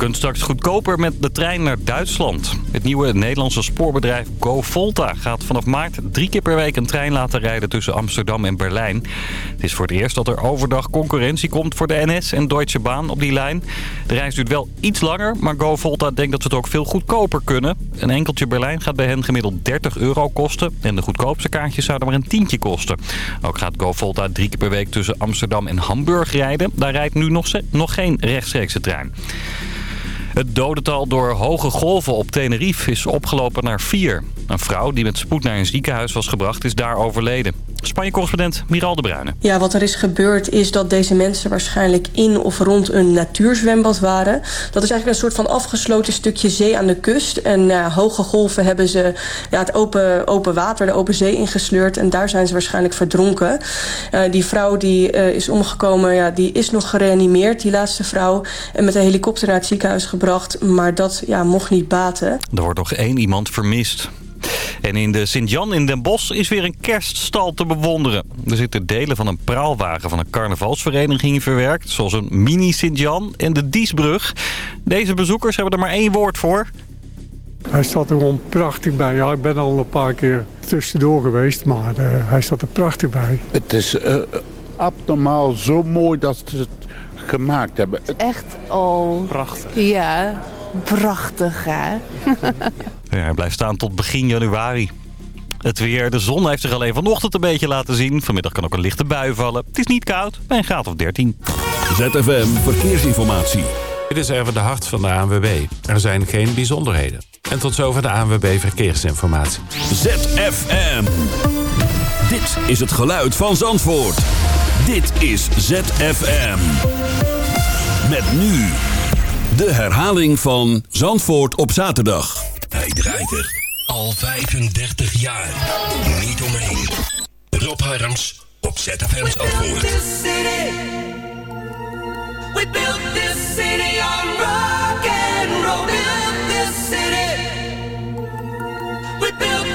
Kunt straks goedkoper met de trein naar Duitsland. Het nieuwe Nederlandse spoorbedrijf GoVolta gaat vanaf maart drie keer per week een trein laten rijden tussen Amsterdam en Berlijn. Het is voor het eerst dat er overdag concurrentie komt voor de NS en Deutsche Bahn op die lijn. De reis duurt wel iets langer, maar GoVolta denkt dat ze het ook veel goedkoper kunnen. Een enkeltje Berlijn gaat bij hen gemiddeld 30 euro kosten en de goedkoopste kaartjes zouden maar een tientje kosten. Ook gaat GoVolta drie keer per week tussen Amsterdam en Hamburg rijden. Daar rijdt nu nog, nog geen rechtstreekse trein. Het dodental door hoge golven op Tenerife is opgelopen naar vier. Een vrouw die met spoed naar een ziekenhuis was gebracht is daar overleden. Spanje-correspondent Miral de Bruyne. Ja, wat er is gebeurd is dat deze mensen waarschijnlijk in of rond een natuurzwembad waren. Dat is eigenlijk een soort van afgesloten stukje zee aan de kust. En ja, hoge golven hebben ze ja, het open, open water, de open zee ingesleurd. En daar zijn ze waarschijnlijk verdronken. Uh, die vrouw die uh, is omgekomen, ja, die is nog gereanimeerd, die laatste vrouw. En met een helikopter naar het ziekenhuis gebracht. Maar dat ja, mocht niet baten. Er wordt nog één iemand vermist. En in de Sint-Jan in Den Bosch is weer een kerststal te bewonderen. Er zitten delen van een praalwagen van een carnavalsvereniging verwerkt... zoals een mini Sint-Jan en de Diesbrug. Deze bezoekers hebben er maar één woord voor. Hij staat er gewoon prachtig bij. Ja, ik ben al een paar keer tussendoor geweest, maar uh, hij staat er prachtig bij. Het is uh, abnormaal zo mooi dat ze het gemaakt hebben. Echt al... Prachtig. Ja, prachtig hè. Ja, hij blijft staan tot begin januari. Het weer. De zon heeft zich alleen vanochtend een beetje laten zien. Vanmiddag kan ook een lichte bui vallen. Het is niet koud, bij een graad of 13. ZFM Verkeersinformatie. Dit is even de hart van de ANWB. Er zijn geen bijzonderheden. En tot zover de ANWB Verkeersinformatie. ZFM. Dit is het geluid van Zandvoort. Dit is ZFM. Met nu de herhaling van Zandvoort op zaterdag. Hij draait er al 35 jaar. Niet omheen. Rob Harms op ZFM Zandvoort. We built this city on rock and roll. Built this city. We built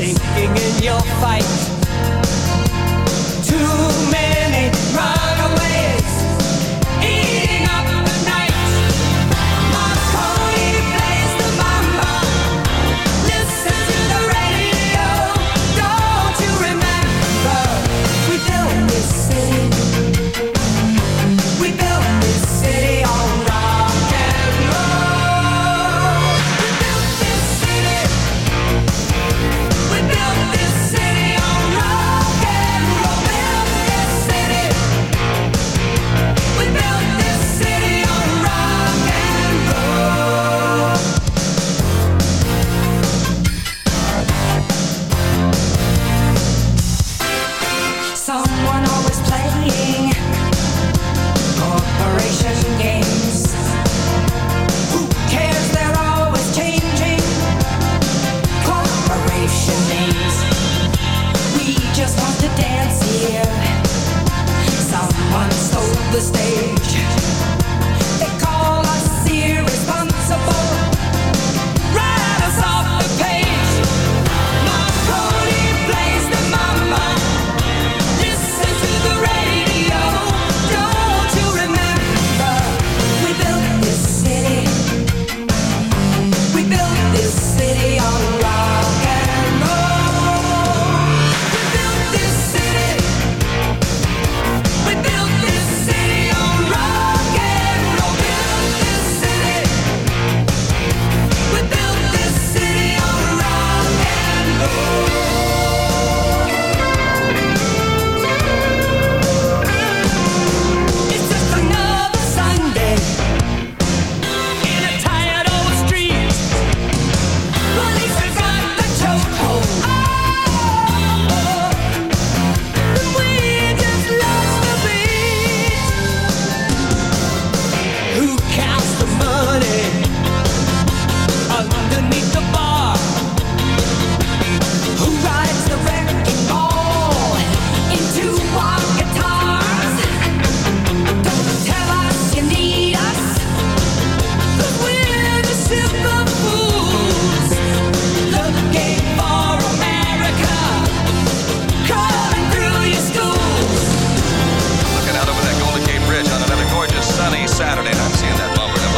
sinking in your fight. Too many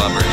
Bummer.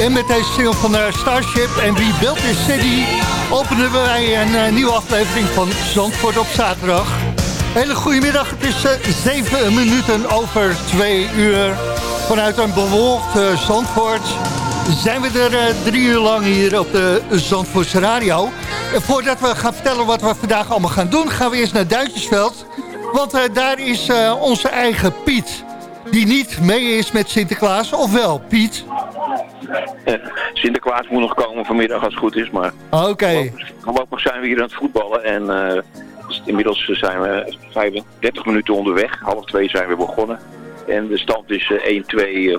En met deze single van eh, Starship en We Built This City... openen wij een eh, nieuwe aflevering van Zandvoort op zaterdag. Hele goede middag, het is eh, zeven minuten over twee uur. Vanuit een bewolkt eh, Zandvoort zijn we er eh, drie uur lang hier op de Zandvoortse radio. En voordat we gaan vertellen wat we vandaag allemaal gaan doen... gaan we eerst naar Duintjesveld. Want eh, daar is eh, onze eigen Piet... die niet mee is met Sinterklaas, of wel, Piet? Sinterklaas moet nog komen vanmiddag als het goed is, maar Oké. voorlopig zijn we hier aan het voetballen en eh, dus inmiddels zijn we 35 minuten onderweg. Half twee zijn we begonnen. En de stand is eh,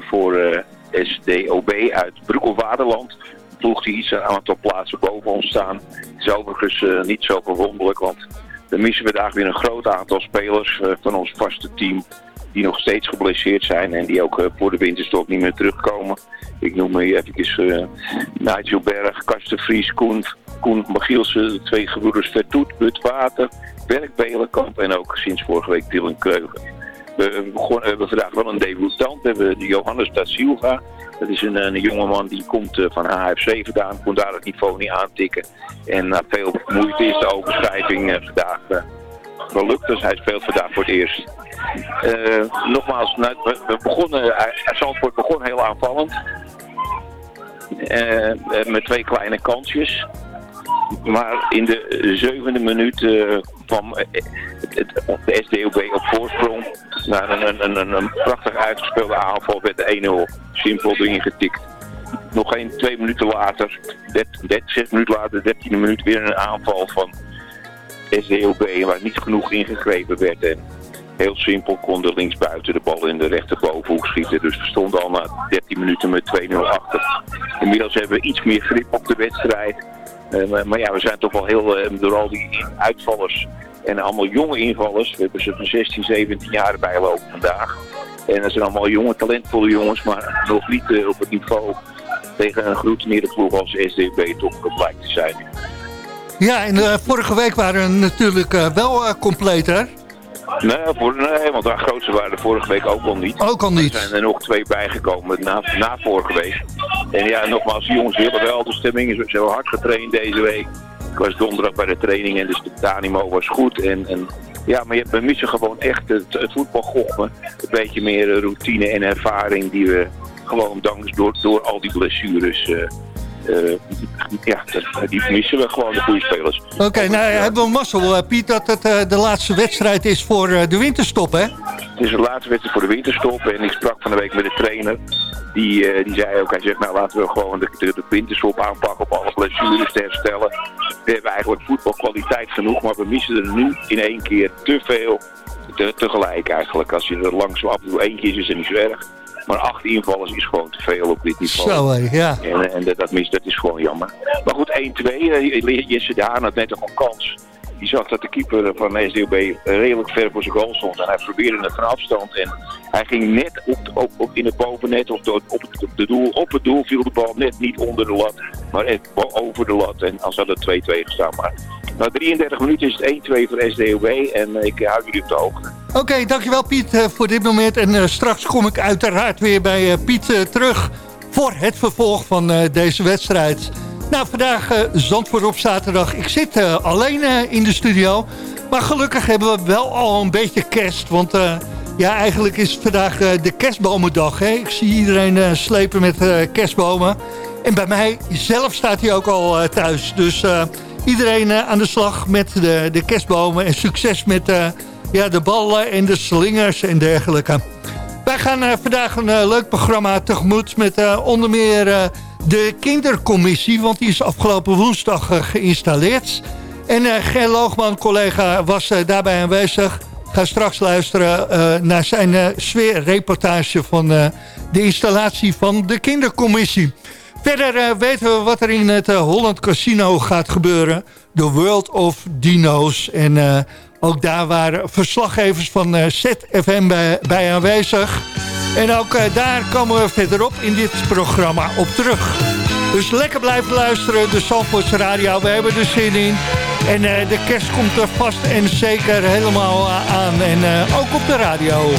1-2 voor eh, SDOB uit Broek-Waterland. Een Ploeg die iets een aantal plaatsen boven ons staan. Het is overigens eh, niet zo verwonderlijk, want dan missen we daar weer een groot aantal spelers eh, van ons vaste team die nog steeds geblesseerd zijn en die ook eh, voor de winterstop niet meer terugkomen. Ik noem hier even uh, Nigel Berg, Karsten Vries, Koen, Koen Magielsen, de twee gebroeders Vertoet, Butwater, Berk Belenkamp en ook sinds vorige week Dylan Kreugen. We, begonnen, we hebben vandaag wel een debutant, we hebben Johannes da Silva. Dat is een, een jongeman die komt eh, van HFC vandaan, kon daar het niveau niet aantikken. En na veel moeite is de overschrijving eh, vandaag eh, gelukt, dus hij speelt vandaag voor het eerst. Eh, nogmaals, nou, we, begonnen, eh, Zandvoort begon heel aanvallend. Eh, met twee kleine kansjes. Maar in de zevende minuut eh, kwam de SDOB op voorsprong. Na een, een, een, prachtig uitgespeelde aanval werd de 1-0 simpel getikt. Nog geen twee minuten later, dert- zes minuten later, dertiende minuut, weer een aanval van SDOB waar niet genoeg ingegrepen werd. En heel simpel kon de linksbuiten de bal in de rechterbovenhoek schieten. Dus we stonden al na 13 minuten met 2-0 achter. Inmiddels hebben we iets meer grip op de wedstrijd. Eh, maar, ja, we zijn toch wel heel, eh, door al die uitvallers en allemaal jonge invallers. We hebben ze van 16, 17 jaar bijlopen vandaag. En dat zijn allemaal jonge, talentvolle jongens, maar nog niet eh, op het niveau tegen een geroutineerde ploeg als SDB toch blijkt te zijn. Ja, en vorige week waren we natuurlijk wel compleet, hè? Nee, voor, nee, want de grootste waren er vorige week ook al niet. Ook al niet. Er zijn er nog twee bijgekomen na, na vorige week. En ja, nogmaals, die jongens willen wel. De stemming ze hebben hard getraind deze week. Ik was donderdag bij de training en dus de animo was goed. En, en, ja, maar je hebt, we missen gewoon echt het, het voetbalgochme. Een beetje meer eh, routine en ervaring die we gewoon dankzij door, door al die blessures... eh, eh, ja, die missen we gewoon, de goede spelers. Oké, nou ja, hebben we mazzel, eh, Piet, dat het eh, de laatste wedstrijd is voor eh, de winterstop, hè? Het is de laatste wedstrijd voor de winterstop en ik sprak van de week met de trainer. Die, eh, die zei ook, hij zegt nou laten we gewoon de, de, de winterstop aanpakken op alle blessures te herstellen. We hebben eigenlijk voetbalkwaliteit genoeg, maar we missen er nu in één keer te veel te, tegelijk eigenlijk. Als je er langzaam af en toe eentje is, is het niet zo erg. Maar acht invallers is gewoon te veel op dit niveau. Zo, ja. En, en dat, dat, mis, dat is gewoon jammer. Maar goed, 1-2. eh, Jesse de Haan had net nog een kans. Die zag dat de keeper van SDOB redelijk ver voor zijn goal stond. En hij probeerde het van afstand. En hij ging net op, op, op in het bovennet, of op, op, het, op, de doel, op het doel viel de bal net niet onder de lat. Maar echt over de lat. En als had het 2-2 gestaan. Maar na 33 minuten is het 1-2 voor SDOB. En eh, ik hou jullie op de hoogte. Oké, dankjewel Piet eh, voor dit moment. En eh, straks kom ik uiteraard weer bij Piet terug voor het vervolg van deze wedstrijd. Nou, vandaag eh, Zandvoort op zaterdag. Ik zit alleen in de studio. Maar gelukkig hebben we wel al een beetje kerst. Want ja, eigenlijk is het vandaag de kerstbomendag. Hè? Ik zie iedereen slepen met kerstbomen. En bij mij zelf staat hij ook al thuis. Dus iedereen eh, aan de slag met de, de kerstbomen. En succes met eh, ja, de ballen en de slingers en dergelijke. Wij gaan eh, vandaag een leuk programma tegemoet met onder meer de kindercommissie. Want die is afgelopen woensdag geïnstalleerd. En eh Ger Loogman, collega, was daarbij aanwezig. Ga straks luisteren naar zijn sfeerreportage van de installatie van de kindercommissie. Verder eh, weten we wat er in het eh, Holland Casino gaat gebeuren. The World of Dino's. En eh, ook daar waren verslaggevers van ZFM bij, bij aanwezig. En ook daar komen we verderop in dit programma op terug. Dus lekker blijven luisteren, de Zandvoortse Radio. We hebben er zin in. En de kerst komt er vast en zeker helemaal aan. En ook op de radio.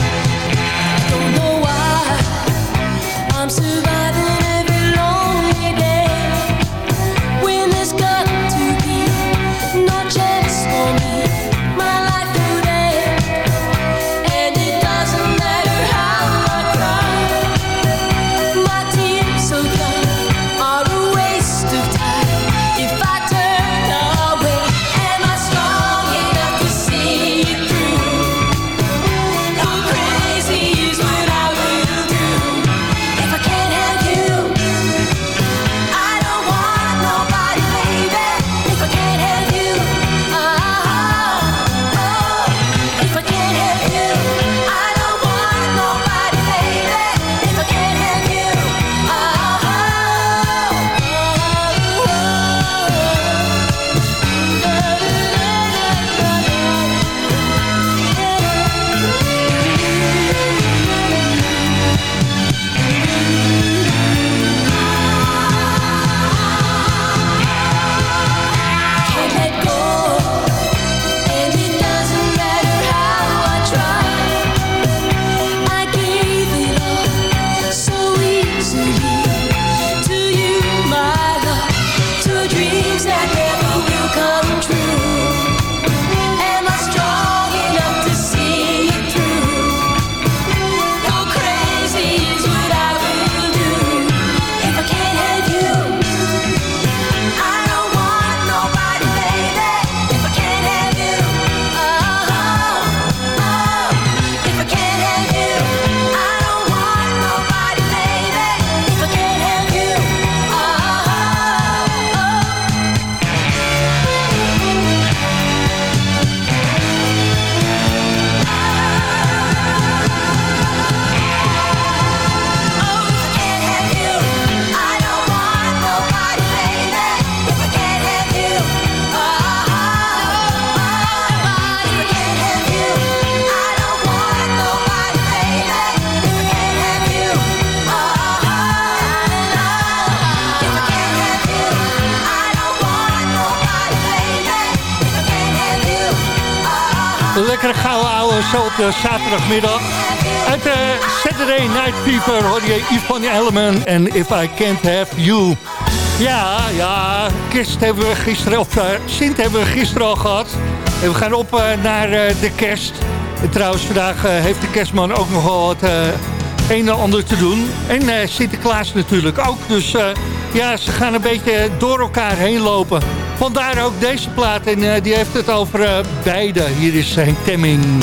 De zaterdagmiddag. Uit de Saturday Night Fever hoor je Yvonne en If I Can't Have You. Ja, ja, kerst hebben we gisteren, of uh, Sint hebben we gisteren al gehad. En we gaan op uh, naar de kerst. En trouwens, vandaag heeft de kerstman ook nog wel wat een en ander te doen. En Sinterklaas natuurlijk ook. Dus ja, ze gaan een beetje door elkaar heen lopen. Vandaar ook deze plaat en die heeft het over beide. Hier is zijn Temming.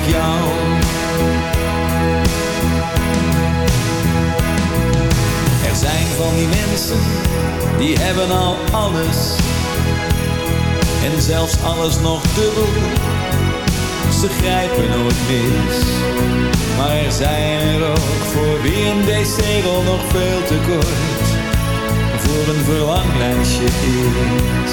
Jou. Er zijn van die mensen, die hebben al alles. En zelfs alles nog dubbel. Ze grijpen nooit mis. Maar er zijn er ook voor wie een wc-rol nog veel te kort. Voor een verlanglijstje is.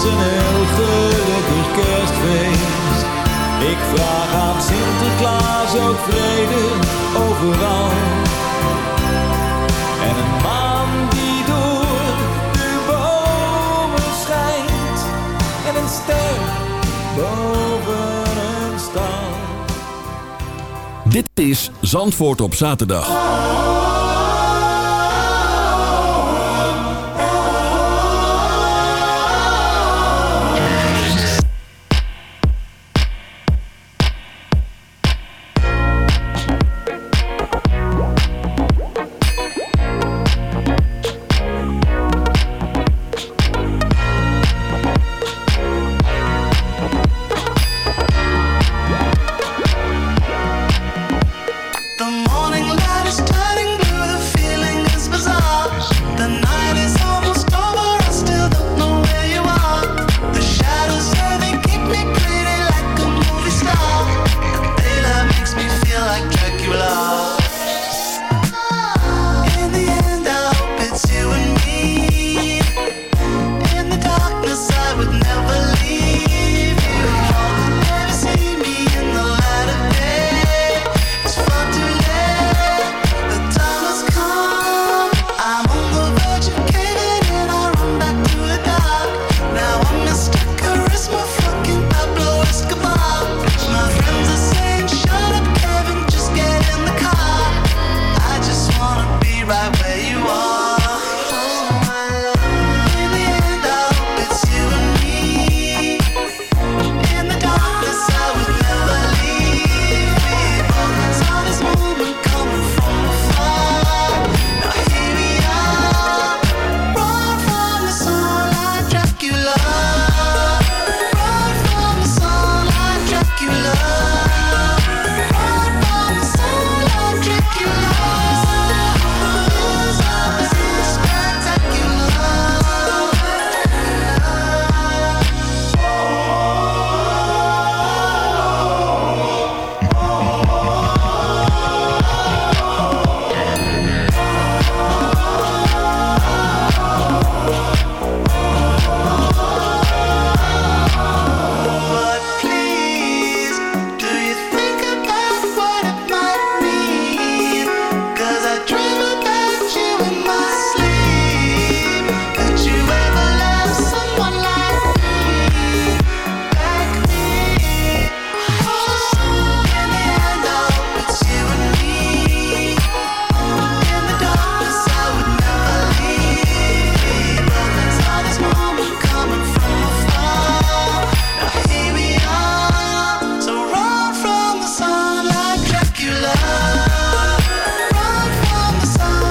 Sinterklaas een heel gelukkig kerstfeest. Ik vraag aan Sinterklaas ook vrede overal. En een maan die door de bomen schijnt. En een ster boven een stal. Dit is Zandvoort op zaterdag.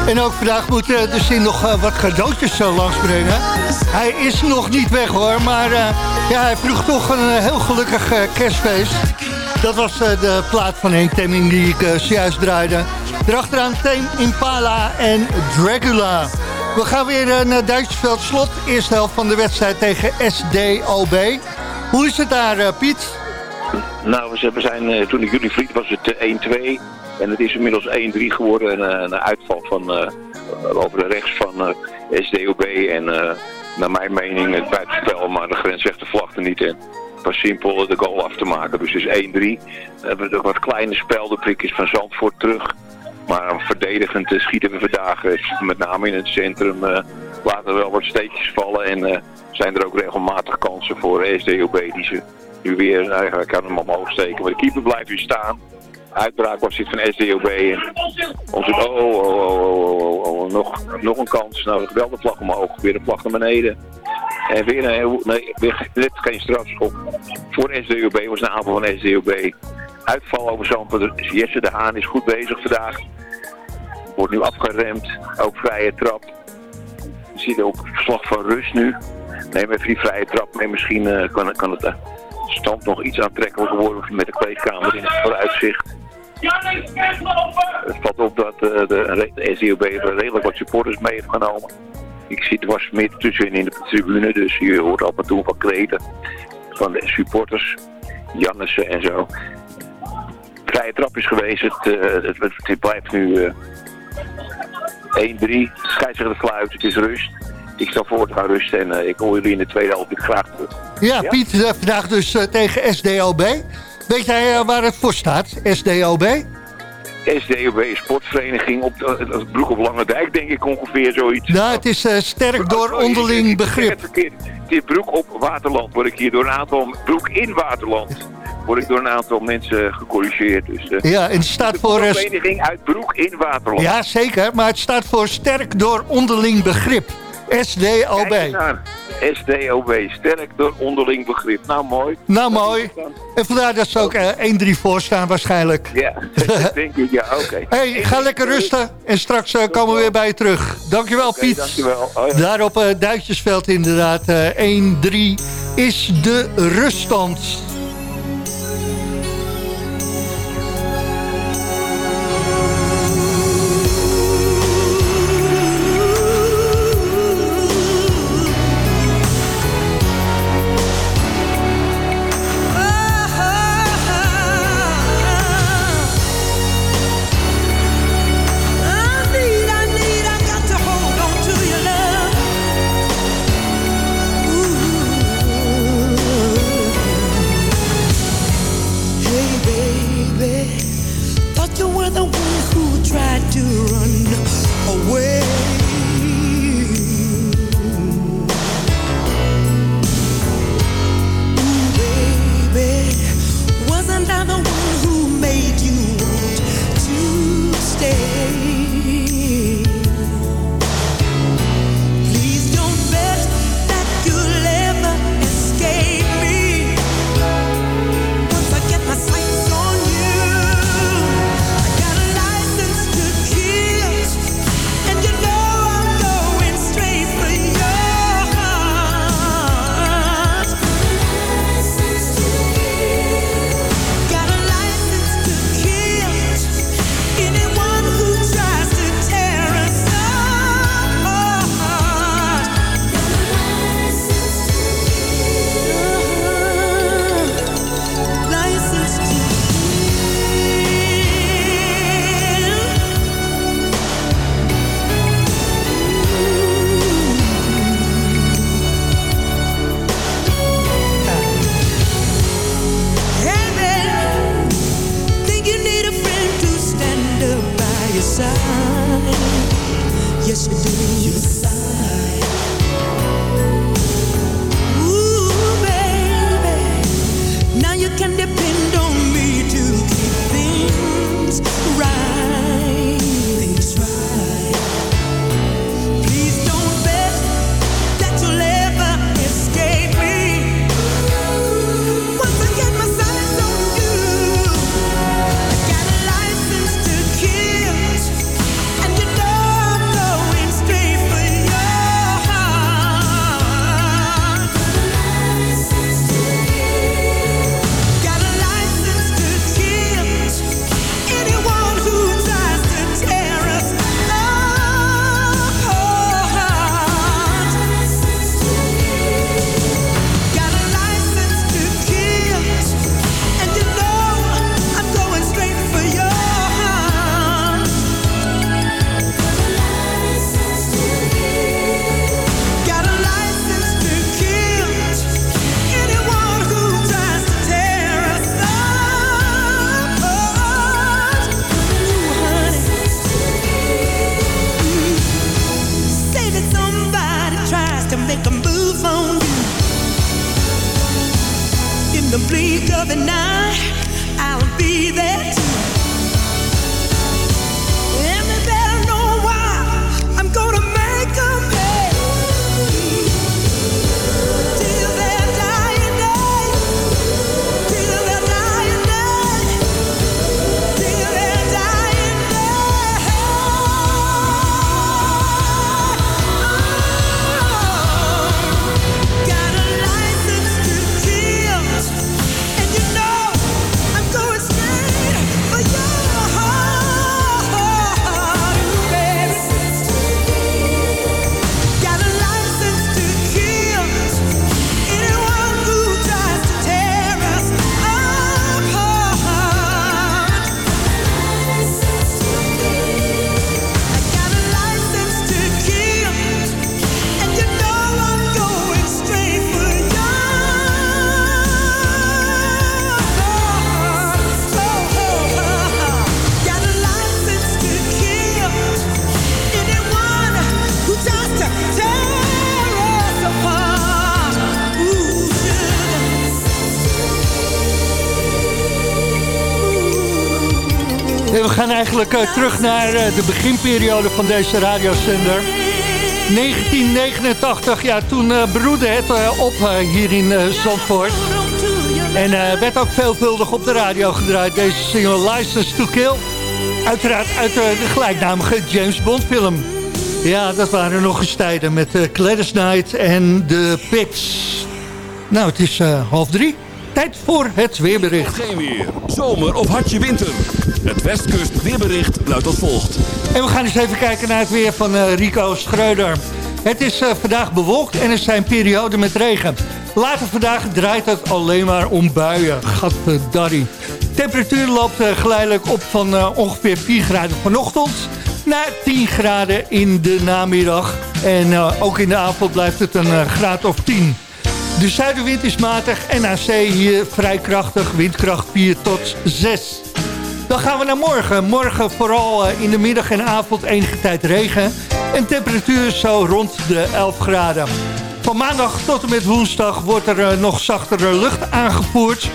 En ook vandaag moet eh, de zin nog eh, wat cadeautjes uh, langsbrengen. Hij is nog niet weg hoor, maar eh, ja, hij vroeg toch een eh, heel gelukkig eh, kerstfeest. Dat was eh, de plaat van Henk Temming die ik eh, zojuist draaide. Erachteraan Tame Impala en Dracula. We gaan weer eh, naar Duitsersveld Slot. Eerste helft van de wedstrijd tegen SDOB. Hoe is het daar, eh, Piet? Nou, we zijn- eh, toen ik jullie vlieg was het eh, 1-2. En het is inmiddels 1-3 geworden. En, eh, een uitval van, eh, over de rechts van eh, SDOB. En naar mijn mening het buitenspel, maar de grensrechter vlagde niet in. Was simpel de goal af te maken. Dus het is 1-3. We hebben er wat kleine speldenprikjes van Zandvoort terug. Maar verdedigend schieten we vandaag, met name in het centrum, eh, laten we wel wat steekjes vallen. En zijn er ook regelmatig kansen voor SDOB die ze nu weer eigenlijk aan hem omhoog steken. Maar de keeper blijft weer staan. Uitbraak was dit van SDOB. En onze, oh, oh, oh, oh, oh, oh, oh, nog, nog een kans. Nou, wel de vlag omhoog, weer de vlag naar beneden. En weer een, nee, weer net geen strafschop. Voor SDOB was een aanval van SDOB. Uitval over Zandvoort. Jesse de Haan is goed bezig vandaag. Wordt nu afgeremd. Ook vrije trap. Je ziet ook verslag van rust nu. Neem even die vrije trap mee. Misschien eh, kan, kan het eh, stand nog iets aantrekkelijker worden met de kleedkamer in het vooruitzicht. Het valt op dat eh, de, de SDOB redelijk wat supporters mee heeft genomen. Ik zie het was meer tussenin in de tribune, dus je hoort af en toe wat kreten van de supporters. Jannissen en zo. Vrije trap is geweest, het, eh, het, het, het blijft nu eh 1-3. Scheidsrechter fluit, het is rust. Ik stel voor te gaan rusten en eh, ik hoor jullie in de tweede helft graag terug. Ja, Piet, eh, vandaag dus eh, tegen SDOB. Weet jij eh, waar het voor staat, SDOB? SDOB sportvereniging op de, de Broek op Lange Dijk, denk ik ongeveer zoiets. Nou, het is eh, sterk door onderling begrip. Het is Broek op Waterland, word ik hier door een aantal... Broek in Waterland, word ik door een aantal mensen gecorrigeerd. Dus, eh, Ja, en het staat de voor... eh, sportvereniging uit Broek in Waterland. Ja, zeker, maar het staat voor sterk door onderling begrip. SDOB. SDOB, sterk door onderling begrip. Nou, mooi. Nou, mooi. En vandaar dat ze ook eh, 1-3 voor staan waarschijnlijk. Ja, dat denk ik, ja, oké. Hey, ga lekker rusten en straks eh, komen we weer bij je terug. Dankjewel Piet. dankjewel. Oh, ja. Daar op eh, Duitsersveld inderdaad. eh 1-3 is de ruststand. Eh, terug naar eh, de beginperiode van deze radiozender. 1989, ja, toen eh, broedde het op hier in Zandvoort. En werd ook veelvuldig op de radio gedraaid, deze single License to Kill. Uiteraard uit de gelijknamige James Bond film. Ja, dat waren nog eens tijden met Gladys Knight en de Pigs. Nou, het is half drie. Tijd voor het weerbericht. Geen weer, zomer of hartje winter. Het Westkust weerbericht luidt als volgt. En we gaan eens even kijken naar het weer van eh, Rico Schreuder. Het is eh, vandaag bewolkt en er zijn perioden met regen. Later vandaag draait het alleen maar om buien. Gadverdarrie. Temperatuur loopt eh, geleidelijk op van ongeveer 4 graden vanochtend... naar 10 graden in de namiddag. En ook in de avond blijft het een graad of 10. De zuidenwind is matig en aan hier vrij krachtig, windkracht 4 tot 6. Dan gaan we naar morgen. Morgen vooral eh, in de middag en avond enige tijd regen. En temperatuur zo rond de 11 graden. Van maandag tot en met woensdag wordt er eh, nog zachtere lucht aangevoerd.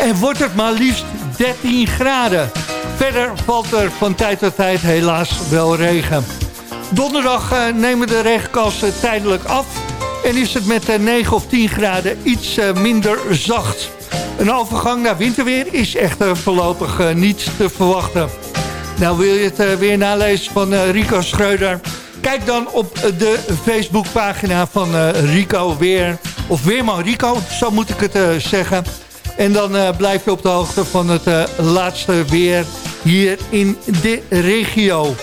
En wordt het maar liefst 13 graden. Verder valt er van tijd tot tijd helaas wel regen. Donderdag eh, nemen de regenkansen tijdelijk af. En is het met eh, 9 of 10 graden iets eh, minder zacht. Een overgang naar winterweer is echter voorlopig eh, niet te verwachten. Nou, wil je het eh, weer nalezen van eh, Rico Schreuder? Kijk dan op eh, de Facebookpagina van eh, Rico Weer. Of Weerman Rico, zo moet ik het eh, zeggen. En dan eh, blijf je op de hoogte van het eh, laatste weer hier in de regio.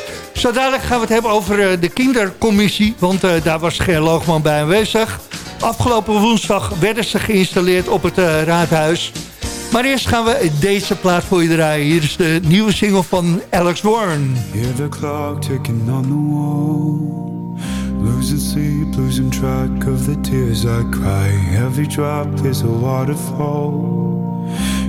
Zo dadelijk gaan we het hebben over eh, de kindercommissie. Want eh, daar was Ger Loogman bij aanwezig. Afgelopen woensdag werden ze geïnstalleerd op het eh, raadhuis. Maar eerst gaan we deze plaat voor je draaien. Hier is de nieuwe single van Alex Warren. Hear the clock ticking on the wall. Losing sleep, losing track of the tears I cry. Every drop is a waterfall.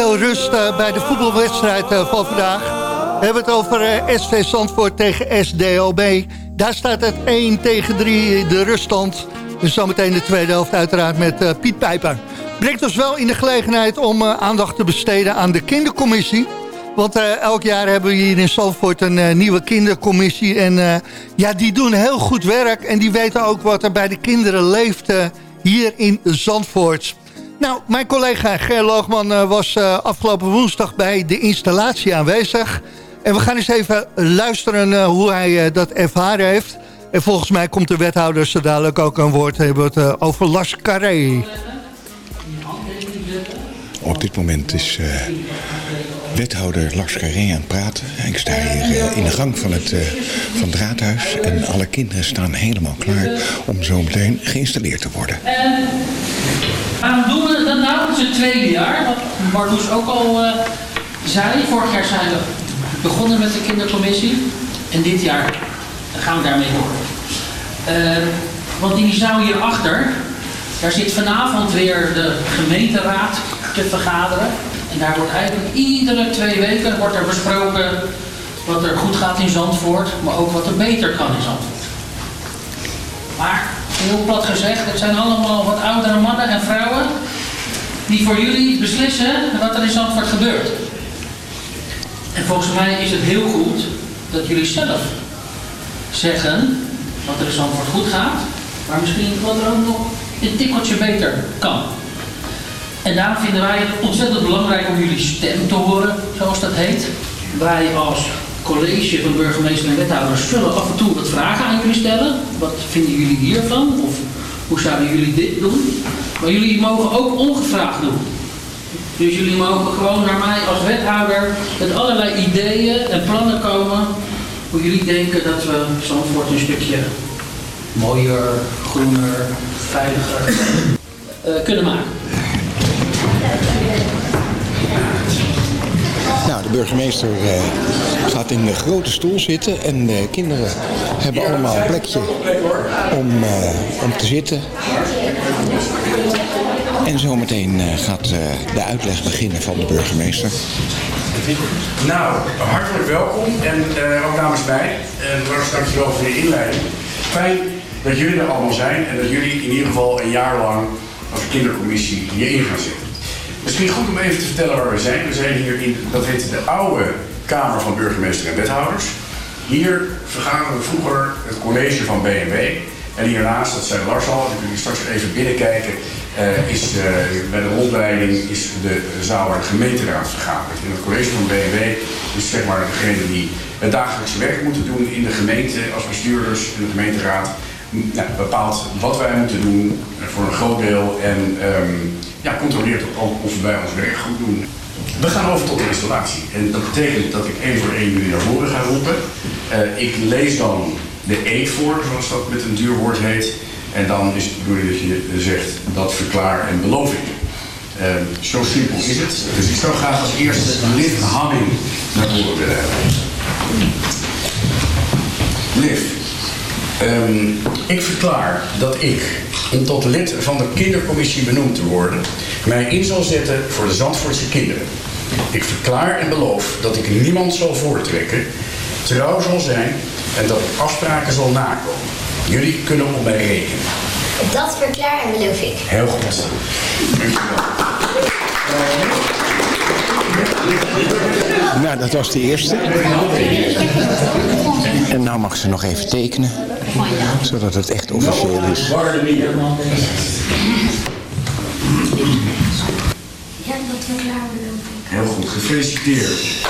Momenteel rust eh, bij de voetbalwedstrijd eh, van vandaag. We hebben het over eh, SV Zandvoort tegen SDOB. Daar staat het 1 tegen 3 de ruststand. Dus zometeen de tweede helft uiteraard met Piet Pijper. Brengt ons wel in de gelegenheid om aandacht te besteden aan de kindercommissie. Want elk jaar hebben we hier in Zandvoort een nieuwe kindercommissie. En ja, die doen heel goed werk. En die weten ook wat er bij de kinderen leeft hier in Zandvoort. Nou, mijn collega Ger Loogman eh, was eh, afgelopen woensdag bij de installatie aanwezig. En we gaan eens even luisteren eh, hoe hij dat ervaren heeft. En volgens mij komt de wethouder zo dadelijk ook een woord hebben over Las Carré. Op dit moment is wethouder Lars Carré aan het praten. Ik sta hier in de gang van het, eh, van het raadhuis. En alle kinderen staan helemaal klaar om zo meteen geïnstalleerd te worden. En waarom doen we dat nou? Het tweede jaar, wat Marloes ook al eh, zei. Vorig jaar zijn we begonnen met de kindercommissie. En dit jaar gaan we daarmee door. Eh, want die zaal hierachter, daar zit vanavond weer de gemeenteraad te vergaderen. En daar wordt eigenlijk iedere twee weken wordt er besproken wat er goed gaat in Zandvoort, maar ook wat er beter kan in Zandvoort. Maar, heel plat gezegd, het zijn allemaal wat oudere mannen en vrouwen die voor jullie beslissen wat er in Zandvoort gebeurt. En volgens mij is het heel goed dat jullie zelf zeggen wat er in Zandvoort goed gaat, maar misschien wat er ook nog een tikkeltje beter kan. En daarom vinden wij het ontzettend belangrijk om jullie stem te horen, zoals dat heet. Wij als college van burgemeester en wethouders zullen af en toe wat vragen aan jullie stellen. Wat vinden jullie hiervan? Of hoe zouden jullie dit doen? Maar jullie mogen ook ongevraagd doen. Dus jullie mogen gewoon naar mij als wethouder met allerlei ideeën en plannen komen. Hoe jullie denken dat we Zandvoort een stukje mooier, groener, veiliger eh, kunnen maken. Nou, de burgemeester eh, gaat in de grote stoel zitten en de kinderen hebben allemaal een plekje om, eh, om te zitten. En zometeen eh, gaat eh, de uitleg beginnen van de burgemeester. Nou, hartelijk welkom en eh, ook namens mij. En dankjewel voor de inleiding. Fijn dat jullie er allemaal zijn en dat jullie in ieder geval een jaar lang als kindercommissie hierin gaan zitten. Misschien goed om even te vertellen waar we zijn. We zijn hier in, dat heet de oude Kamer van Burgemeester en Wethouders. Hier vergaderen we vroeger het college van BMW. En hiernaast, dat zei Lars al, ik wil straks even binnenkijken, eh, is eh, bij de rondleiding is de zaal waar de gemeenteraad vergadert. En het college van BMW is zeg maar degene die het dagelijkse werk moeten doen in de gemeente als bestuurders en de gemeenteraad. bepaalt wat wij moeten doen eh, voor een groot deel en ehm, ja, controleert ook of wij ons werk goed doen. We gaan over tot de installatie. En dat betekent dat ik één voor één jullie naar voren ga roepen. Ik lees dan de eed voor, zoals dat met een duur woord heet. En dan is het bedoeling dat je zegt dat verklaar en beloof ik. Eh, zo simpel is het. Dus ik zou graag als eerste Liv Hamming naar voren willen hebben. Liv, ehm, ik verklaar dat ik, om tot lid van de kindercommissie benoemd te worden, mij in zal zetten voor de Zandvoortse kinderen. Ik verklaar en beloof dat ik niemand zal voortrekken, trouw zal zijn en dat ik afspraken zal nakomen. Jullie kunnen op mij rekenen. Dat verklaar en beloof ik. Heel goed. Nou, dat was de eerste. En nou mag ze nog even tekenen, zodat het echt officieel is. Ja, dat verklaar en beloof ik. Heel goed, gefeliciteerd.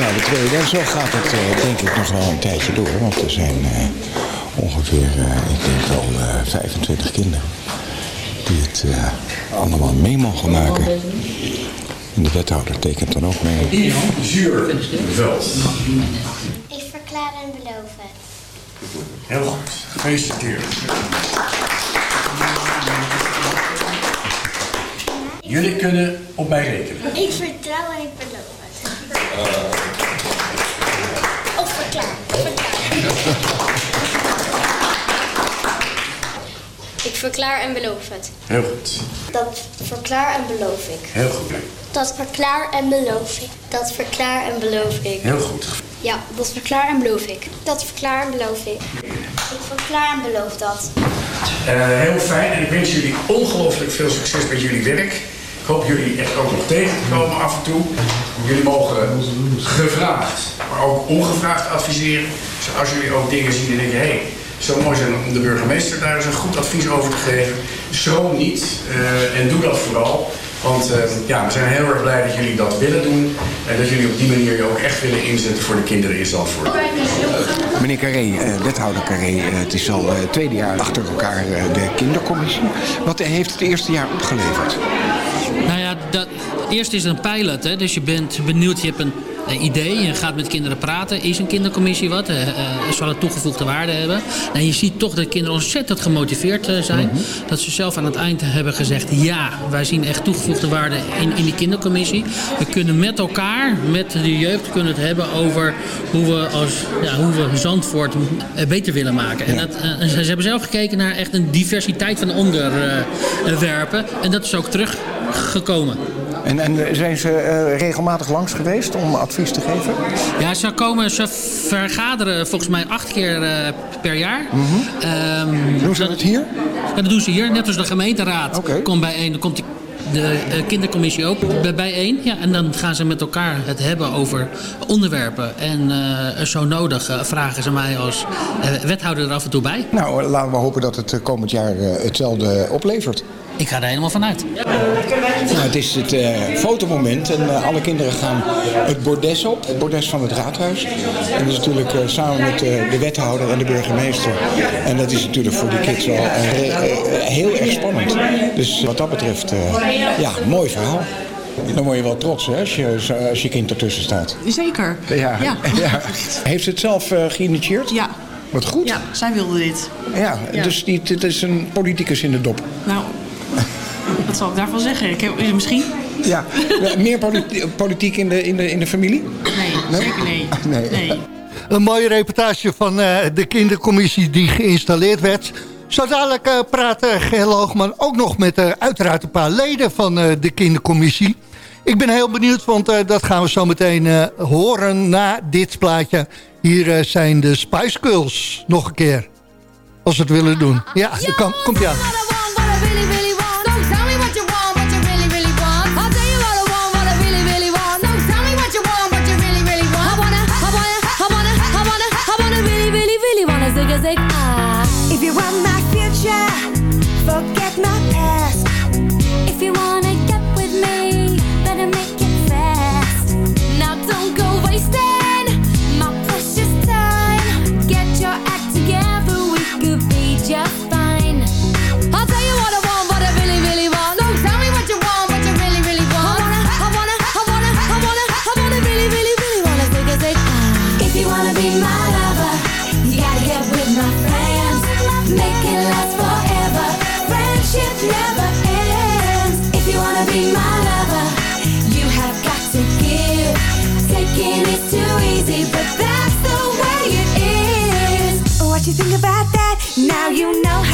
Nou, de tweede, en zo gaat het eh, denk ik nog wel een tijdje door. Want er zijn eh, ongeveer, eh, ik denk wel eh, 25 kinderen. Die het allemaal mee mogen maken. En de wethouder tekent dan ook mee. Zuur veld. Ik verklaar en beloof het. Heel goed. Gefeliciteerd. Jullie kunnen op mij rekenen. Ik vertrouw en ik beloof het. Of verklaar. Ik verklaar en beloof het. Heel goed. Dat verklaar en beloof ik. Heel goed. Dat verklaar en beloof ik. Dat verklaar en beloof ik. Heel goed. Ja, dat verklaar en beloof ik. Dat verklaar en beloof ik. Ik verklaar en beloof dat. Eh, heel fijn en ik wens jullie ongelooflijk veel succes met jullie werk. Ik hoop jullie echt ook nog tegen te komen af en toe. Jullie mogen gevraagd, maar ook ongevraagd adviseren. Dus als jullie ook dingen zien en denken, hé, hey, het zou mooi zijn om de burgemeester daar eens een goed advies over te geven. Schroom niet eh, en doe dat vooral. Want eh, ja, we zijn heel erg blij dat jullie dat willen doen. En dat jullie op die manier je ook echt willen inzetten voor de kinderen in Zandvoort. Meneer Carré, eh, wethouder Carré, het is al het tweede jaar achter elkaar eh, de kindercommissie. Wat heeft het eerste jaar opgeleverd? Nou ja, dat, eerst is het een pilot. Hè? Dus je bent benieuwd, je hebt een, idee. Je gaat met kinderen praten. Is een kindercommissie wat? Eh, eh, zal het toegevoegde waarde hebben? Nou, je ziet toch dat kinderen ontzettend gemotiveerd eh, zijn. Dat ze zelf aan het eind hebben gezegd... ja, wij zien echt toegevoegde waarde in, in die kindercommissie. We kunnen met elkaar, met de jeugd, kunnen het hebben over... hoe we, als, ja, hoe we Zandvoort beter willen maken. En dat, ze ze hebben zelf gekeken naar echt een diversiteit van onderwerpen. en dat is ook teruggekomen. En, en zijn ze eh, regelmatig langs geweest om advies te geven? Ja, ze komen, ze vergaderen volgens mij acht keer eh, per jaar. Ehm, doen ze dat hier? Ja, dat doen ze hier. Net als de gemeenteraad komt bijeen. Dan komt die- de eh, kindercommissie ook bij- bijeen. Ja, en dan gaan ze met elkaar het hebben over onderwerpen. En eh, zo nodig eh, vragen ze mij als eh, wethouder er af en toe bij. Nou, eh, laten we hopen dat het eh, komend jaar eh, hetzelfde oplevert. Ik ga er helemaal vanuit. Nou, het is het eh, fotomoment en eh, alle kinderen gaan het bordes op, het bordes van het raadhuis. En dat is natuurlijk eh, samen met eh, de wethouder en de burgemeester. En dat is natuurlijk voor die kids wel heel erg spannend. Dus wat dat betreft, eh, ja, mooi verhaal. Dan word je wel trots hè, als, je, als je kind ertussen staat. Zeker. Ja. Ja. ja. Heeft ze het zelf eh, geïnitieerd? Ja. Wat goed. Ja, zij wilde dit. Ja, Ja. dus die, het is een politicus in de dop. Nou, wat zal ik daarvan zeggen? Ik heb, misschien? Ja, meer politi- politiek in de, in, de, in de familie? Nee, zeker nee. Nee. Een mooie reportage van eh, de kindercommissie die geïnstalleerd werd. Zo dadelijk eh, praat uh, Geel Hoogman ook nog met eh, uiteraard een paar leden van eh, de kindercommissie. Ik ben heel benieuwd, want eh, dat gaan we zo meteen eh, horen na dit plaatje. Hier eh, zijn de Spice Girls nog een keer. Als we het willen doen. Ja, kan, komt ja. You want my future, forget you have got to give. Taking it too easy, but that's the way it is. What you think about that? Now you know how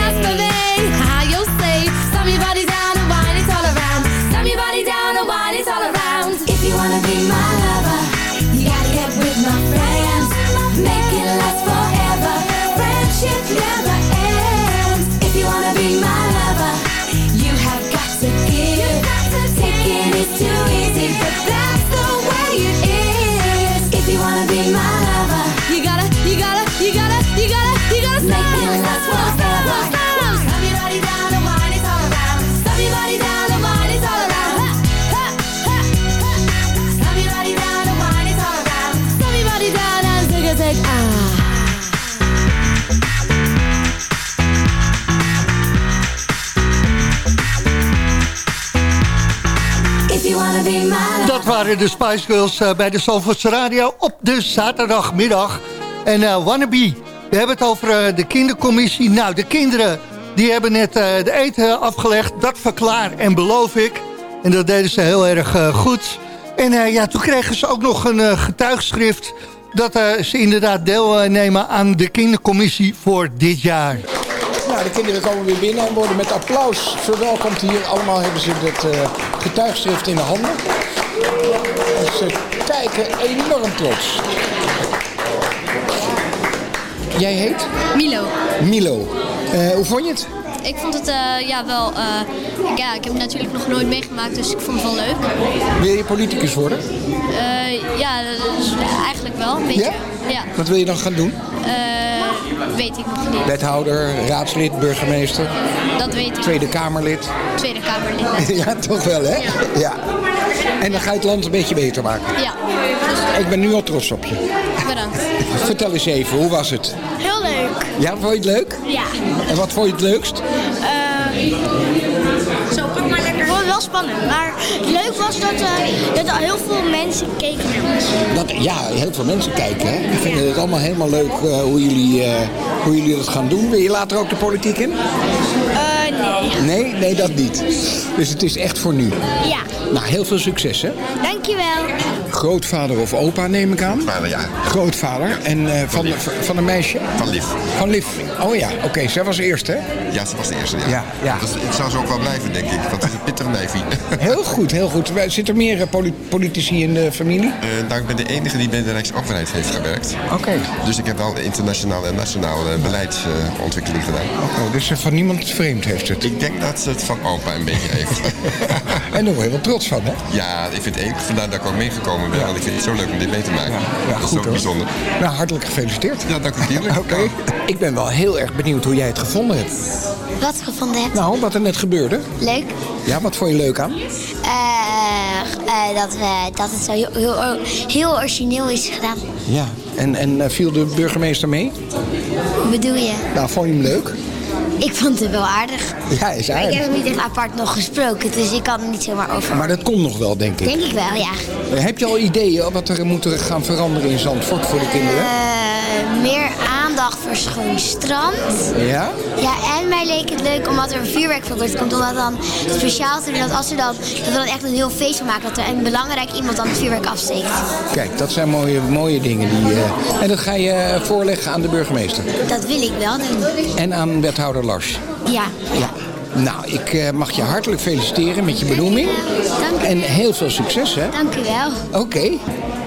Dat waren de Spice Girls eh, bij de Zalvoortse Radio op de zaterdagmiddag. En eh Wannabe, we hebben het over eh, de kindercommissie. Nou, de kinderen die hebben net de eten afgelegd. Dat verklaar en beloof ik. En dat deden ze heel erg goed. En ja, toen kregen ze ook nog een getuigschrift... dat ze inderdaad deelnemen aan de kindercommissie voor dit jaar. Nou, de kinderen komen weer binnen en worden met applaus verwelkomd hier. Allemaal hebben ze het eh, getuigschrift in de handen. En ze kijken enorm trots. Jij heet? Milo. Milo. Eh, hoe vond je het? Ik vond het eh, ja, wel... ja, ik heb het natuurlijk nog nooit meegemaakt, dus ik vond het wel leuk. Wil je politicus worden? Ja, eigenlijk wel, een beetje. Ja? Ja. Wat wil je dan gaan doen? Eh, weet ik nog niet. Wethouder, raadslid, burgemeester, Dat weet ik. Tweede Kamerlid. Tweede Kamerlid. ja, toch wel hè? Ja. En dan ga je het land een beetje beter maken. Ja, Ik ben nu al trots op je. bedankt. Vertel eens even, hoe was het? Heel leuk. Ja, vond je het leuk? Ja. En wat vond je het leukst? maar Ik wel spannend, maar leuk was dat, eh, dat er heel veel mensen keken naar ons. Dat, ja, heel veel mensen kijken. Hè? Die vinden het allemaal helemaal leuk eh, hoe, jullie, eh, hoe jullie dat gaan doen. Wil je later ook de politiek in? nee. Nee, nee, dat niet. Dus het is echt voor nu. Ja, Nou, heel veel succes, hè? dankjewel. Grootvader of opa, neem ik aan? Vader, ja. Grootvader. En eh, van, van een meisje? Van Liv. Van Liv. Oh ja, oké. Zij was eerst, hè? Ja, ze was de eerste, ja. Ja, ja. Dat, het zou ze ook wel blijven, denk ik. Het is een pittige neefje. Heel goed, heel goed. Zit er meer eh, poli- politici in de familie? Eh, nou, ik ben de enige die bij de Rijksoverheid heeft gewerkt. Oké. Dus ik heb wel internationale en nationale beleidsontwikkeling gedaan. Oh, dus van niemand vreemd heeft het? Ik denk dat ze het van opa een beetje heeft. en daar word je wel trots van, hè? ja, ik vind het eeuwig. Vandaar dat ik ook meegekomen ben. Want ik vind het zo leuk om dit mee te maken. Ja, dat is goed, ook hoor. bijzonder. Nou, hartelijk gefeliciteerd. Ja, dank u. Oké. Ik ben wel heel erg benieuwd hoe jij het gevonden hebt. Wat gevonden hebt? Nou, wat er net gebeurde. Leuk. Ja, wat vond je leuk aan? Eh, dat, we, dat het zo heel, heel, heel origineel is gedaan. Ja. En, en eh, viel de burgemeester mee? Hoe bedoel je? Nou, vond je hem leuk? Ik vond het wel aardig. Ja, is Maar ik heb aardig. hem niet echt apart nog gesproken, dus ik kan er niet zomaar over. Maar dat komt nog wel, denk ik. Denk ik wel, ja. Heb je al ideeën wat er moet gaan veranderen in Zandvoort voor de kinderen? Eh, meer voor schoon strand. Ja? Ja, en mij leek het leuk omdat er een vuurwerkverbod komt. Om dat dan speciaal te doen. Dat, als we dan, dat we dan echt een heel feest van maken. Dat er een belangrijk iemand dan het vuurwerk afsteekt. Kijk, dat zijn mooie, mooie dingen. Die, eh, en dat ga je eh, voorleggen aan de burgemeester. Dat wil ik wel doen. En aan wethouder Lars. Ja. Ja. Nou, ik eh, mag je hartelijk feliciteren met je benoeming. Dank u. En heel veel succes, hè? Dank u wel. Oké.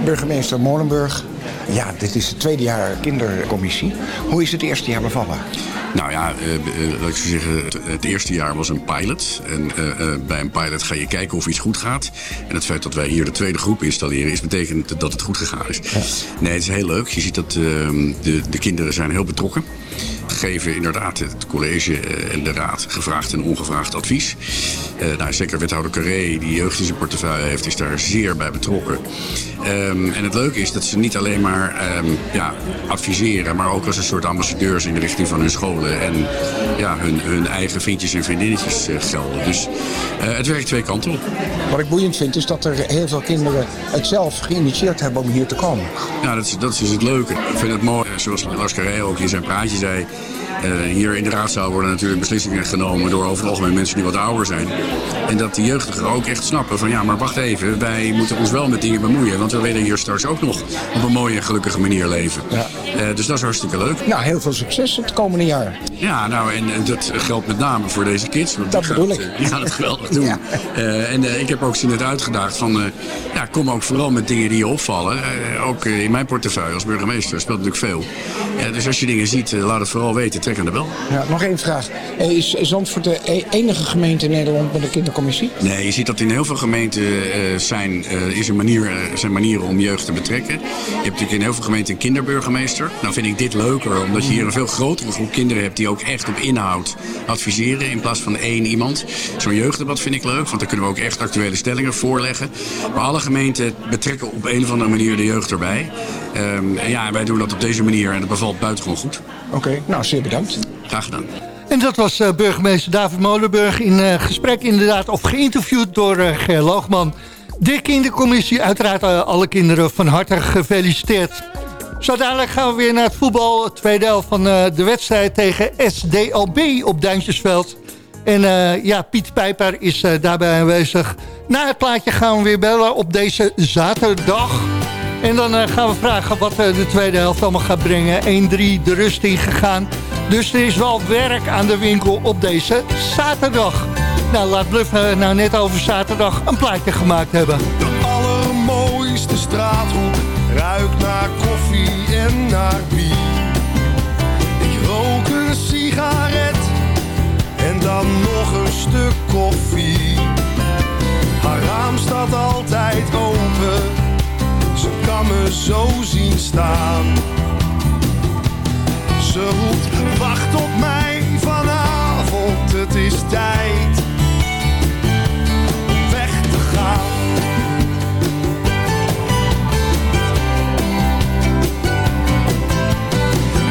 Burgemeester Molenburg. Ja, dit is het tweede jaar kindercommissie. Hoe is het eerste jaar bevallen? Nou ja, eh, laat ik zo zeggen, het, het eerste jaar was een pilot. En eh, bij een pilot ga je kijken of iets goed gaat. En het feit dat wij hier de tweede groep installeren, is betekent dat het goed gegaan is. Nee, het is heel leuk. Je ziet dat eh, de, de kinderen zijn heel betrokken. Geven inderdaad het college en de raad gevraagd en ongevraagd advies. Eh, nou, zeker wethouder Carré, die jeugd in zijn portefeuille heeft, is daar zeer bij betrokken. Ehm, en het leuke is dat ze niet alleen maar ehm, ja, adviseren, maar ook als een soort ambassadeurs in de richting van hun scholen en ja, hun, hun eigen vriendjes en vriendinnetjes eh, gelden. Dus eh, het werkt twee kanten op. Wat ik boeiend vind is dat er heel veel kinderen het zelf geïnitieerd hebben om hier te komen. Ja, dat is, dat is dus het leuke. Ik vind het mooi, eh, zoals Lars Carré ook in zijn praatje zei. Eh, hier in de raadzaal worden natuurlijk beslissingen genomen door over algemeen mensen die wat ouder zijn. En dat de jeugdigen ook echt snappen van ja, maar wacht even, wij moeten ons wel met dingen bemoeien. Want we willen hier straks ook nog op een mooie en gelukkige manier leven. Eh, dus dat is hartstikke leuk. Nou, heel veel succes het komende jaar. Ja, nou, en, en dat geldt met name voor deze kids. Want dat bedoel ik. Die gaan het geweldig doen. Eh, en eh, ik heb ook ze net uitgedaagd van, eh, ja, kom ook vooral met dingen die je opvallen. Eh, ook eh, in mijn portefeuille als burgemeester speelt natuurlijk veel. Ja, dus als je dingen ziet, eh, laat het vooral weten, trek aan de bel. Ja, nog één vraag. Eh, Is Zandvoort de e- enige gemeente in Nederland met een kindercommissie? Nee, je ziet dat in heel veel gemeenten eh, zijn, eh, is een manier, eh, zijn manieren om jeugd te betrekken. Je hebt natuurlijk in heel veel gemeenten een kinderburgemeester. Nou vind ik dit leuker, omdat je hier een veel grotere groep kinderen hebt die ook echt op inhoud adviseren in plaats van één iemand. Zo'n jeugddebat vind ik leuk, want dan kunnen we ook echt actuele stellingen voorleggen. Maar alle gemeenten betrekken op een of andere manier de jeugd erbij. Ehm, en ja, wij doen dat op deze manier en dat bevalt buitengewoon goed. Oké, nou zeer bedankt. Graag gedaan. En dat was eh, burgemeester David Molenburg in eh, gesprek inderdaad, of geïnterviewd door eh Ger Loogman. De kindercommissie, uiteraard alle kinderen van harte gefeliciteerd. Zo dadelijk gaan we weer naar het voetbal. Het tweede helft van eh, de wedstrijd tegen SDLB op Duintjesveld. En eh, ja, Piet Pijper is eh, daarbij aanwezig. Na het plaatje gaan we weer bellen op deze zaterdag. En dan gaan we vragen wat de tweede helft allemaal gaat brengen. 1-3 de rust ingegaan. Dus er is wel werk aan de winkel op deze zaterdag. Nou, laat Bluff nou net over zaterdag een plaatje gemaakt hebben. allermooiste straathoek ruikt naar koffie zo zien staan. Ze roept, wacht op mij vanavond, het is tijd om weg te gaan.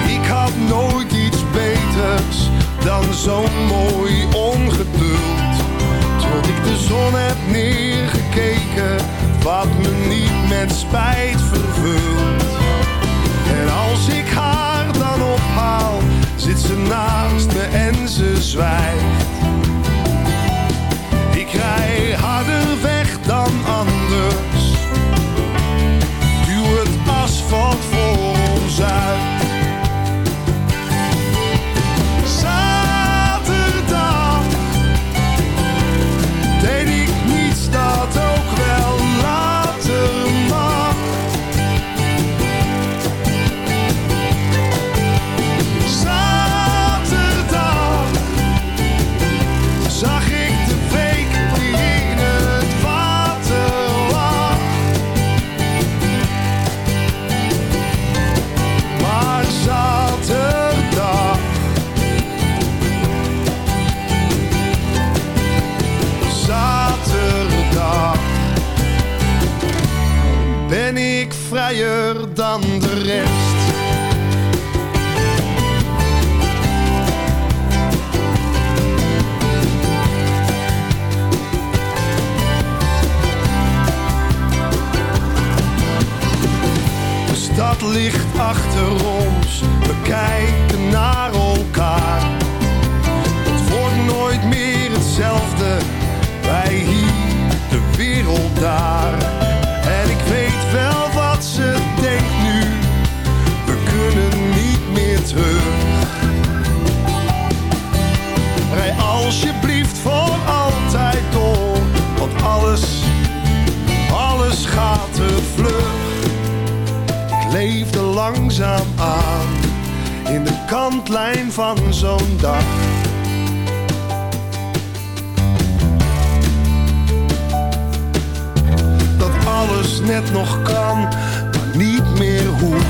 Ik had nooit iets beters dan zo'n mooi ongeduld. Tot ik de zon heb neergekeken, wat me niet met spijt En als ik haar dan ophaal, zit ze naast me en ze zwijgt. Ligt achter ons, we kijken naar elkaar. Het wordt nooit meer hetzelfde, wij hier, de wereld daar. En ik weet wel wat ze denkt nu, we kunnen niet meer terug. Rij alsjeblieft voor altijd door, want alles, alles gaat te vlug. Langzaam aan in de kantlijn van zo'n dag. Dat alles net nog kan, maar niet meer hoeft.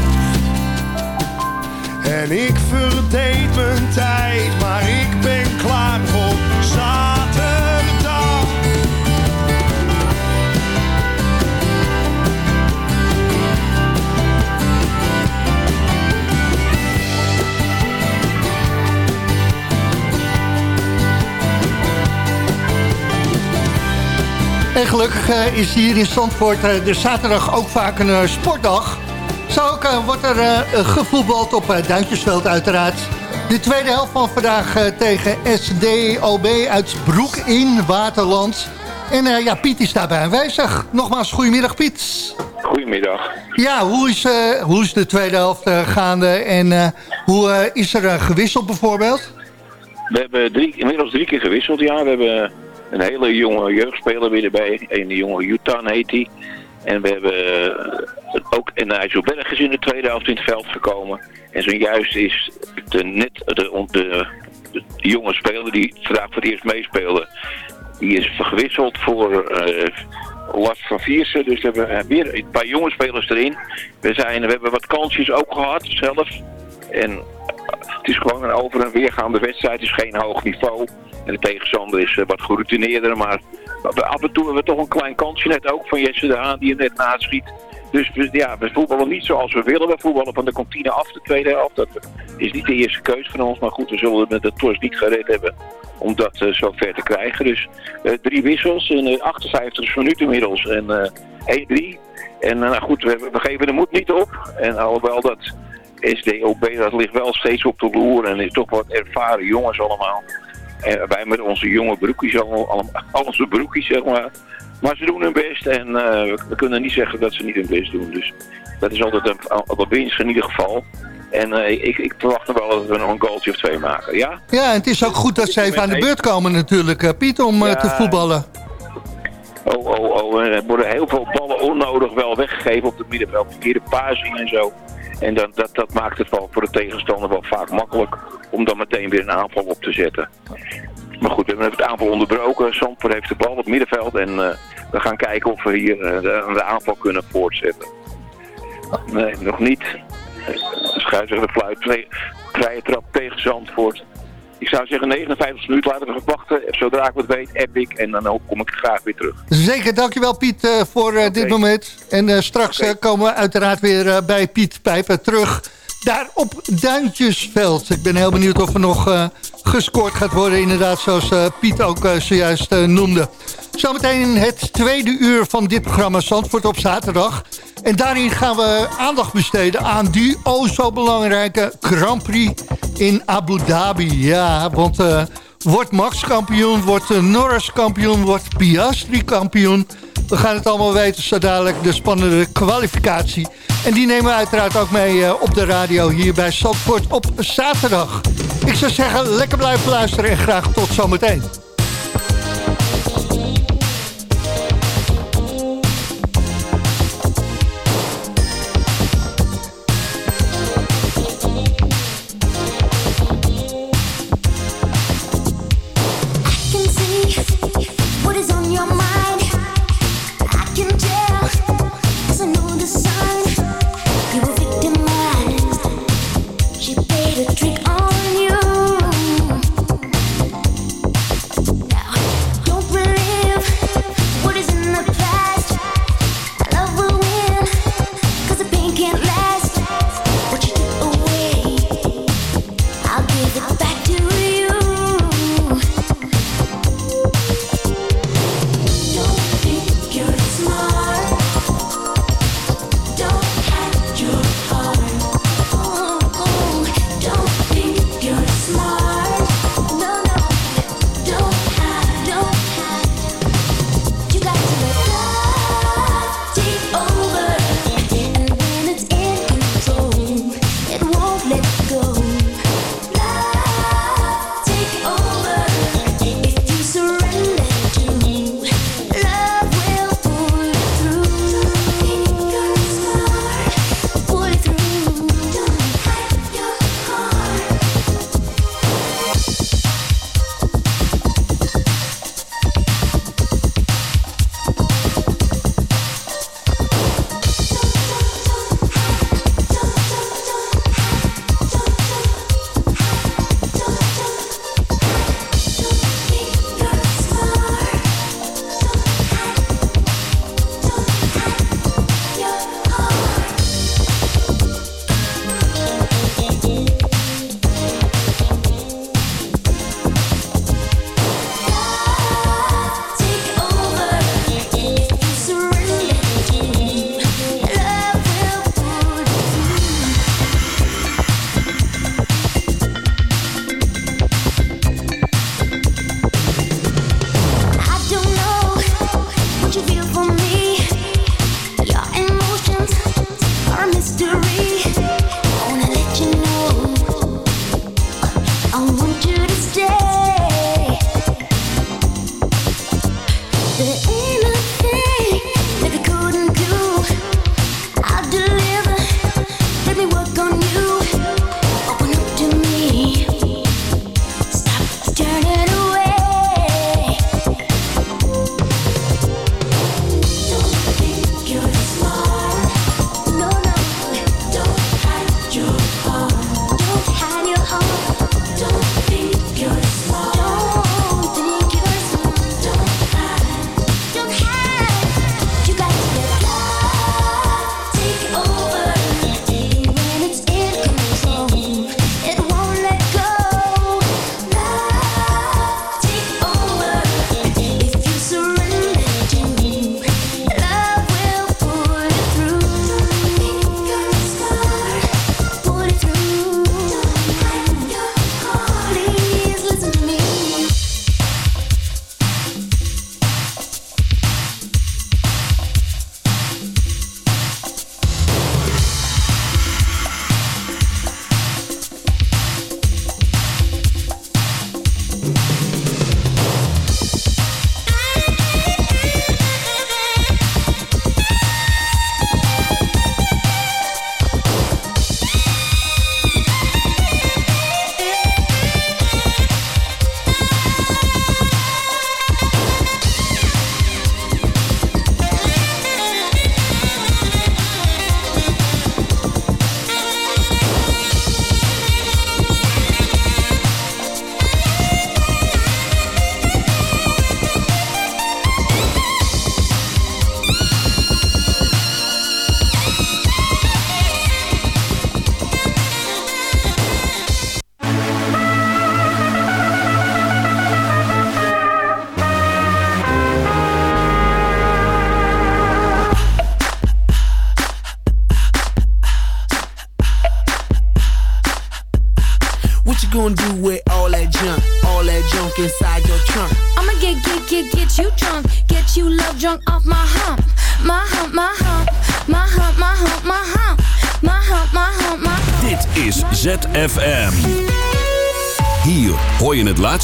En ik verdeed mijn tijd, maar ik ben klaar voor. En gelukkig eh, is hier in Zandvoort eh, de zaterdag ook vaak een eh, sportdag. Zo ook wordt er gevoetbald op Duintjesveld uiteraard. De tweede helft van vandaag tegen SDOB uit Broek in Waterland. En ja, Piet is daarbij aanwezig. Nogmaals, goedemiddag Piet. Goedemiddag. Ja, hoe is, hoe is de tweede helft gaande en hoe is er gewisseld bijvoorbeeld? We hebben drie, inmiddels drie keer gewisseld, ja. We hebben een hele jonge jeugdspeler weer erbij. Een jonge Jutan heet hij. En we hebben eh, ook en IJsselberg is in de tweede helft in het veld gekomen. En zojuist is de, net de, de, de, jonge speler die vandaag voor het eerst meespeelde, die is gewisseld voor eh Lars van Viersen. Dus we hebben weer een paar jonge spelers erin. We, zijn, we hebben wat kansjes ook gehad zelf. En het is gewoon een over- en weergaande wedstrijd. Het is geen hoog niveau. En de tegenstander is eh, wat geroutineerder. Maar af en toe hebben we toch een klein kansje net ook van Jesse de Haan die er net naschiet. Dus we, ja, we voetballen niet zoals we willen. We voetballen van de kantine af de tweede helft. Dat is niet de eerste keus van ons. Maar goed, we zullen het met de Tors niet gered hebben om dat eh, zo ver te krijgen. Dus eh, drie wissels in de 58 minuten inmiddels. En eh 1-3. En nou goed, we, we geven de moed niet op. En alhoewel dat SDOB, dat ligt wel steeds op de loer. En is toch wat ervaren jongens allemaal. En wij met onze jonge broekjes, allemaal, al onze broekjes zeg maar. Maar ze doen hun best en eh, we, kunnen niet zeggen dat ze niet hun best doen. Dus dat is altijd een, een winst in ieder geval. En eh, ik, ik verwacht nog wel dat we nog een goaltje of twee maken, ja? Ja, en het is ook goed dat ze even aan de beurt komen natuurlijk, eh, Piet, om Ja. te voetballen. Oh, oh, oh. Er worden heel veel ballen onnodig wel weggegeven op het middenveld. Verkeerde passing en zo. En dat, dat, maakt het voor de tegenstander wel vaak makkelijk om dan meteen weer een aanval op te zetten. Maar goed, we hebben het aanval onderbroken. Zandvoort heeft de bal op het middenveld. En eh, we gaan kijken of we hier eh, de, de aanval kunnen voortzetten. Nee, nog niet. De scheidsrechter fluit. Vrije trap tegen Zandvoort. Ik zou zeggen 59 minuten laten we wachten. Zodra ik wat weet, app ik. En dan kom ik graag weer terug. Zeker, dankjewel Piet eh, voor eh, dit moment. En eh, straks komen we uiteraard weer bij Piet Pijper terug. Daar op Duintjesveld. Ik ben heel benieuwd of er nog gescoord gaat worden. Inderdaad, zoals Piet ook zojuist noemde. Zometeen het tweede uur van dit programma Zandvoort op zaterdag. En daarin gaan we aandacht besteden aan die oh zo belangrijke Grand Prix in Abu Dhabi. Ja, want eh, wordt Max kampioen, wordt eh, Norris kampioen, wordt Piastri kampioen. We gaan het allemaal weten zo dadelijk de spannende kwalificatie. En die nemen we uiteraard ook mee eh, op de radio hier bij Zandvoort op zaterdag. Ik zou zeggen, lekker blijven luisteren en graag tot zometeen.